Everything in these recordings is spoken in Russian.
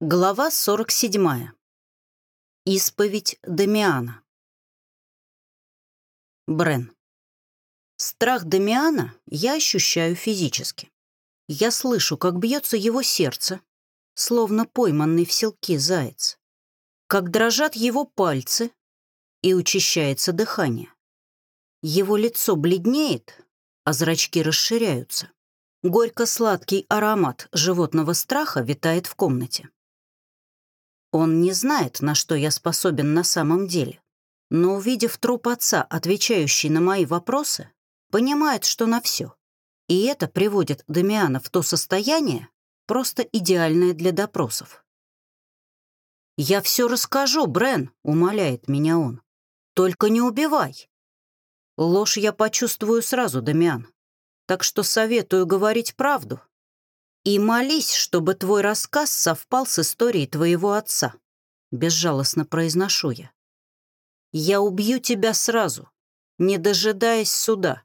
Глава 47. Исповедь Дамиана. Брен. Страх Дамиана я ощущаю физически. Я слышу, как бьется его сердце, словно пойманный в селки заяц, как дрожат его пальцы и учащается дыхание. Его лицо бледнеет, а зрачки расширяются. Горько-сладкий аромат животного страха витает в комнате. Он не знает, на что я способен на самом деле. Но увидев труп отца, отвечающий на мои вопросы, понимает, что на все. И это приводит Дамиана в то состояние, просто идеальное для допросов. «Я все расскажу, Брен», — умоляет меня он. «Только не убивай». Ложь я почувствую сразу, Дамиан. Так что советую говорить правду, и молись, чтобы твой рассказ совпал с историей твоего отца», — безжалостно произношу я. «Я убью тебя сразу, не дожидаясь суда,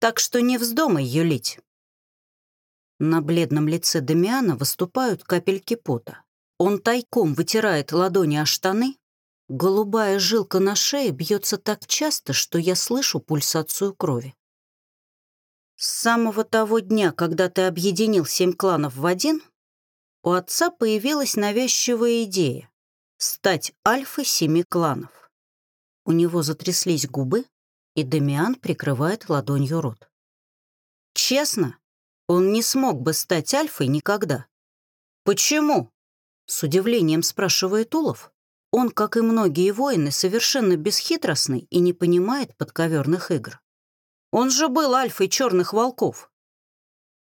так что не вздумай юлить». На бледном лице Дамиана выступают капельки пота. Он тайком вытирает ладони о штаны. Голубая жилка на шее бьется так часто, что я слышу пульсацию крови. С самого того дня, когда ты объединил семь кланов в один, у отца появилась навязчивая идея — стать альфой семи кланов. У него затряслись губы, и Дамиан прикрывает ладонью рот. Честно, он не смог бы стать альфой никогда. «Почему?» — с удивлением спрашивает Улов. Он, как и многие воины, совершенно бесхитростный и не понимает подковерных игр. Он же был альфой черных волков.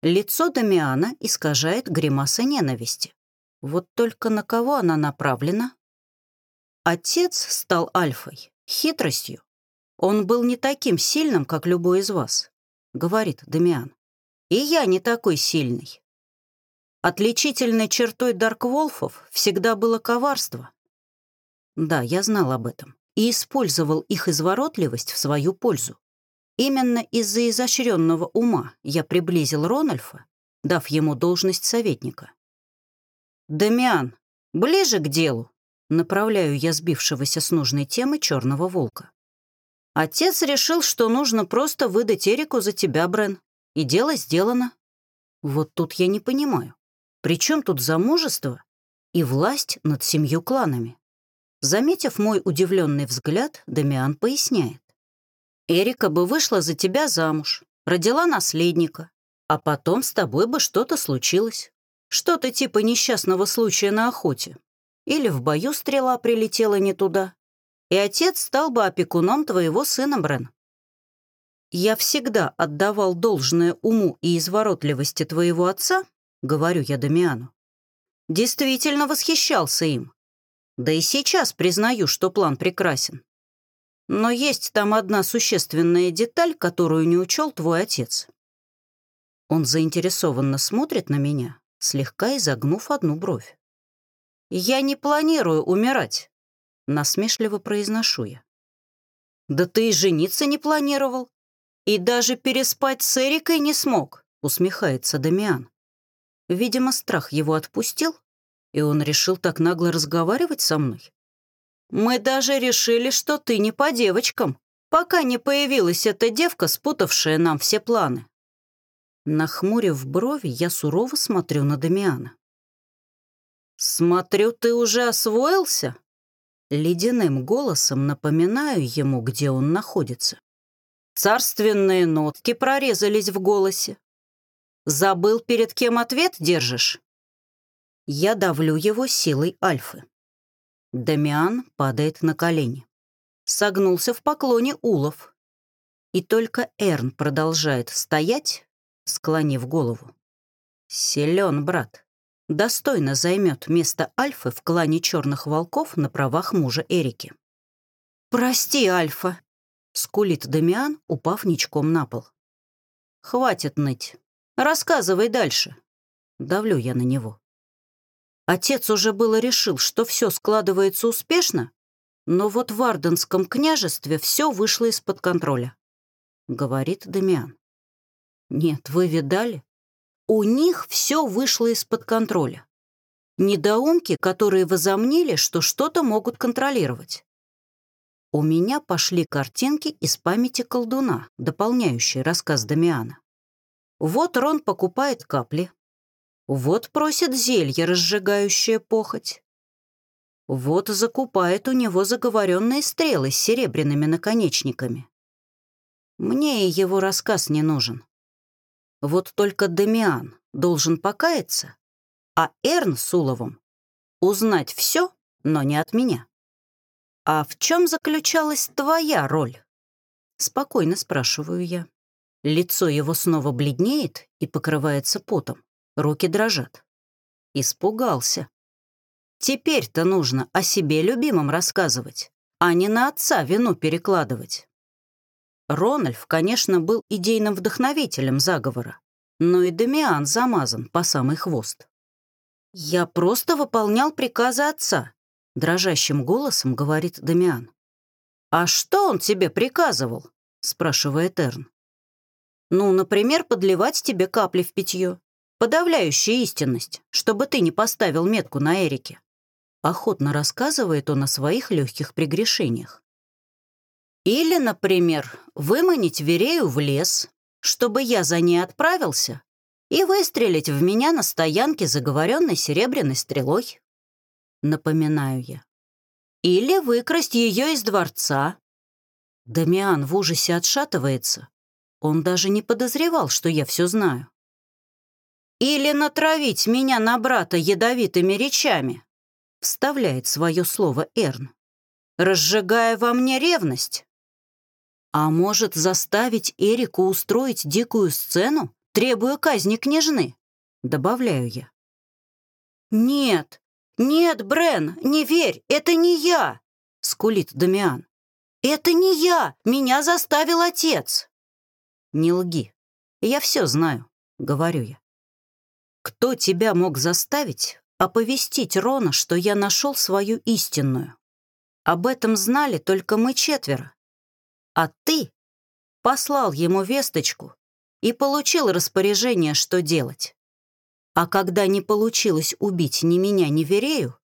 Лицо Дамиана искажает гримаса ненависти. Вот только на кого она направлена? Отец стал альфой, хитростью. Он был не таким сильным, как любой из вас, говорит Дамиан. И я не такой сильный. Отличительной чертой Даркволфов всегда было коварство. Да, я знал об этом и использовал их изворотливость в свою пользу. Именно из-за изощренного ума я приблизил Рональфа, дав ему должность советника. «Дамиан, ближе к делу!» Направляю я сбившегося с нужной темы черного волка. Отец решил, что нужно просто выдать Эрику за тебя, Брен. И дело сделано. Вот тут я не понимаю. При чем тут замужество и власть над семью кланами? Заметив мой удивленный взгляд, Дамиан поясняет. Эрика бы вышла за тебя замуж, родила наследника, а потом с тобой бы что-то случилось. Что-то типа несчастного случая на охоте. Или в бою стрела прилетела не туда. И отец стал бы опекуном твоего сына, Брен. Я всегда отдавал должное уму и изворотливости твоего отца, говорю я Дамиану. Действительно восхищался им. Да и сейчас признаю, что план прекрасен. Но есть там одна существенная деталь, которую не учел твой отец. Он заинтересованно смотрит на меня, слегка изогнув одну бровь. «Я не планирую умирать», — насмешливо произношу я. «Да ты и жениться не планировал, и даже переспать с Эрикой не смог», — усмехается Дамиан. Видимо, страх его отпустил, и он решил так нагло разговаривать со мной. Мы даже решили, что ты не по девочкам, пока не появилась эта девка, спутавшая нам все планы». Нахмурив брови, я сурово смотрю на Дамиана. «Смотрю, ты уже освоился?» Ледяным голосом напоминаю ему, где он находится. Царственные нотки прорезались в голосе. «Забыл, перед кем ответ держишь?» Я давлю его силой Альфы. Дамиан падает на колени. Согнулся в поклоне Улов. И только Эрн продолжает стоять, склонив голову. Силен брат. Достойно займет место Альфы в клане черных волков на правах мужа Эрики. «Прости, Альфа!» — скулит Дамиан, упав ничком на пол. «Хватит ныть. Рассказывай дальше». Давлю я на него. Отец уже было решил, что все складывается успешно, но вот в Арденском княжестве все вышло из-под контроля, — говорит Дамиан. Нет, вы видали? У них все вышло из-под контроля. Недоумки, которые возомнили, что что-то могут контролировать. У меня пошли картинки из памяти колдуна, дополняющие рассказ Дамиана. Вот Рон покупает капли. Вот просит зелье, разжигающее похоть. Вот закупает у него заговоренные стрелы с серебряными наконечниками. Мне и его рассказ не нужен. Вот только Дамиан должен покаяться, а Эрн с Уловым узнать все, но не от меня. «А в чем заключалась твоя роль?» Спокойно спрашиваю я. Лицо его снова бледнеет и покрывается потом. Руки дрожат. Испугался. Теперь-то нужно о себе любимом рассказывать, а не на отца вину перекладывать. Рональф, конечно, был идейным вдохновителем заговора, но и Дамиан замазан по самый хвост. «Я просто выполнял приказы отца», — дрожащим голосом говорит Дамиан. «А что он тебе приказывал?» — спрашивает Эрн. «Ну, например, подливать тебе капли в питье. Подавляющая истинность, чтобы ты не поставил метку на Эрике». Охотно рассказывает он о своих легких прегрешениях. Или, например, выманить Верею в лес, чтобы я за ней отправился, и выстрелить в меня на стоянке заговоренной серебряной стрелой. Напоминаю я. Или выкрасть ее из дворца. Дамиан в ужасе отшатывается. Он даже не подозревал, что я все знаю. Или натравить меня на брата ядовитыми речами, вставляет свое слово Эрн, разжигая во мне ревность. А может, заставить Эрику устроить дикую сцену, требуя казни княжны? Добавляю я. «Нет, нет, Брен, не верь, это не я!» — скулит Дамиан. «Это не я! Меня заставил отец!» «Не лги. Я все знаю», — говорю я. «Кто тебя мог заставить оповестить Рона, что я нашел свою истинную? Об этом знали только мы четверо. А ты послал ему весточку и получил распоряжение, что делать. А когда не получилось убить ни меня, ни Верею,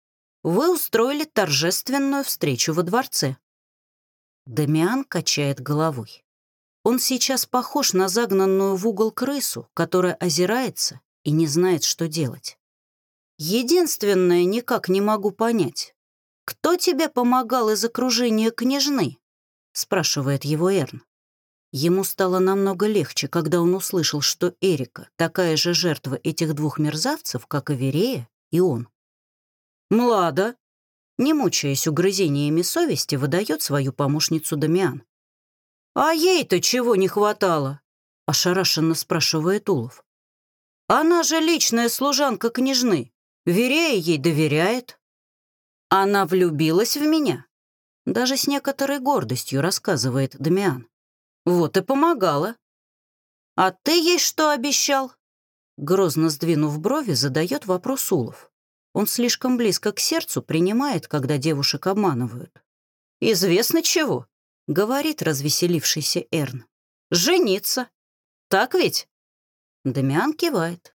вы устроили торжественную встречу во дворце. Дамиан качает головой. Он сейчас похож на загнанную в угол крысу, которая озирается и не знает, что делать. Единственное, никак не могу понять, кто тебе помогал из окружения княжны? — спрашивает его Эрн. Ему стало намного легче, когда он услышал, что Эрика такая же жертва этих двух мерзавцев, как и Верея и он. «Млада!» Не мучаясь угрызениями совести, выдает свою помощницу Дамиан. «А ей-то чего не хватало?» — ошарашенно спрашивает Улов. «Она же личная служанка княжны. Верея ей доверяет. Она влюбилась в меня?» Даже с некоторой гордостью рассказывает Дамиан. Вот и помогала. А ты ей что обещал? Грозно сдвинув брови, задает вопрос Улов. Он слишком близко к сердцу принимает, когда девушек обманывают. «Известно чего», — говорит развеселившийся Эрн. «Жениться. Так ведь?» Дамиан кивает.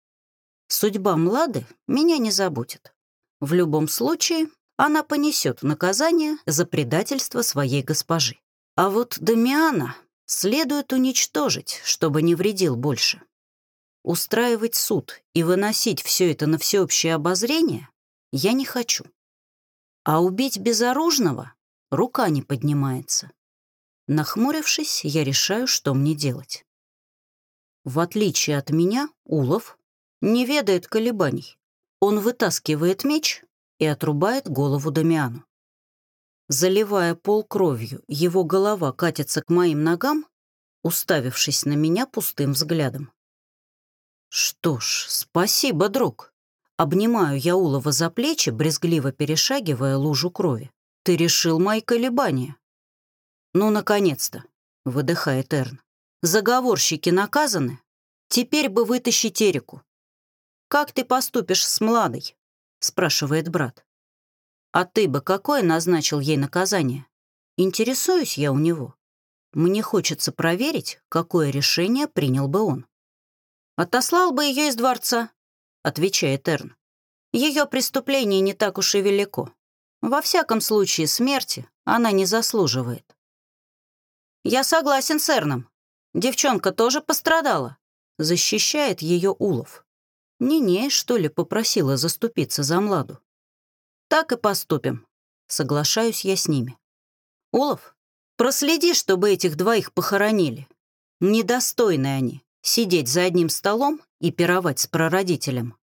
«Судьба Млады меня не заботит. В любом случае, она понесет наказание за предательство своей госпожи. А вот Дамиана следует уничтожить, чтобы не вредил больше. Устраивать суд и выносить все это на всеобщее обозрение я не хочу. А убить безоружного рука не поднимается. Нахмурившись, я решаю, что мне делать. В отличие от меня, Улов не ведает колебаний. Он вытаскивает меч и отрубает голову Дамиану. Заливая пол кровью, его голова катится к моим ногам, уставившись на меня пустым взглядом. «Что ж, спасибо, друг». Обнимаю я Улова за плечи, брезгливо перешагивая лужу крови. «Ты решил мои колебания». «Ну, наконец-то», — выдыхает Эрн. «Заговорщики наказаны? Теперь бы вытащить Эрику. Как ты поступишь с Младой?» спрашивает брат. «А ты бы какое назначил ей наказание? Интересуюсь я у него. Мне хочется проверить, какое решение принял бы он». «Отослал бы ее из дворца», — отвечает Эрн. Ее преступление не так уж и велико. Во всяком случае, смерти она не заслуживает. «Я согласен с Эрном. Девчонка тоже пострадала», — защищает ее Улов. Нинея, что ли, попросила заступиться за Младу. «Так и поступим», — соглашаюсь я с ними. «Улов, проследи, чтобы этих двоих похоронили. Недостойны они сидеть за одним столом и пировать с прародителем».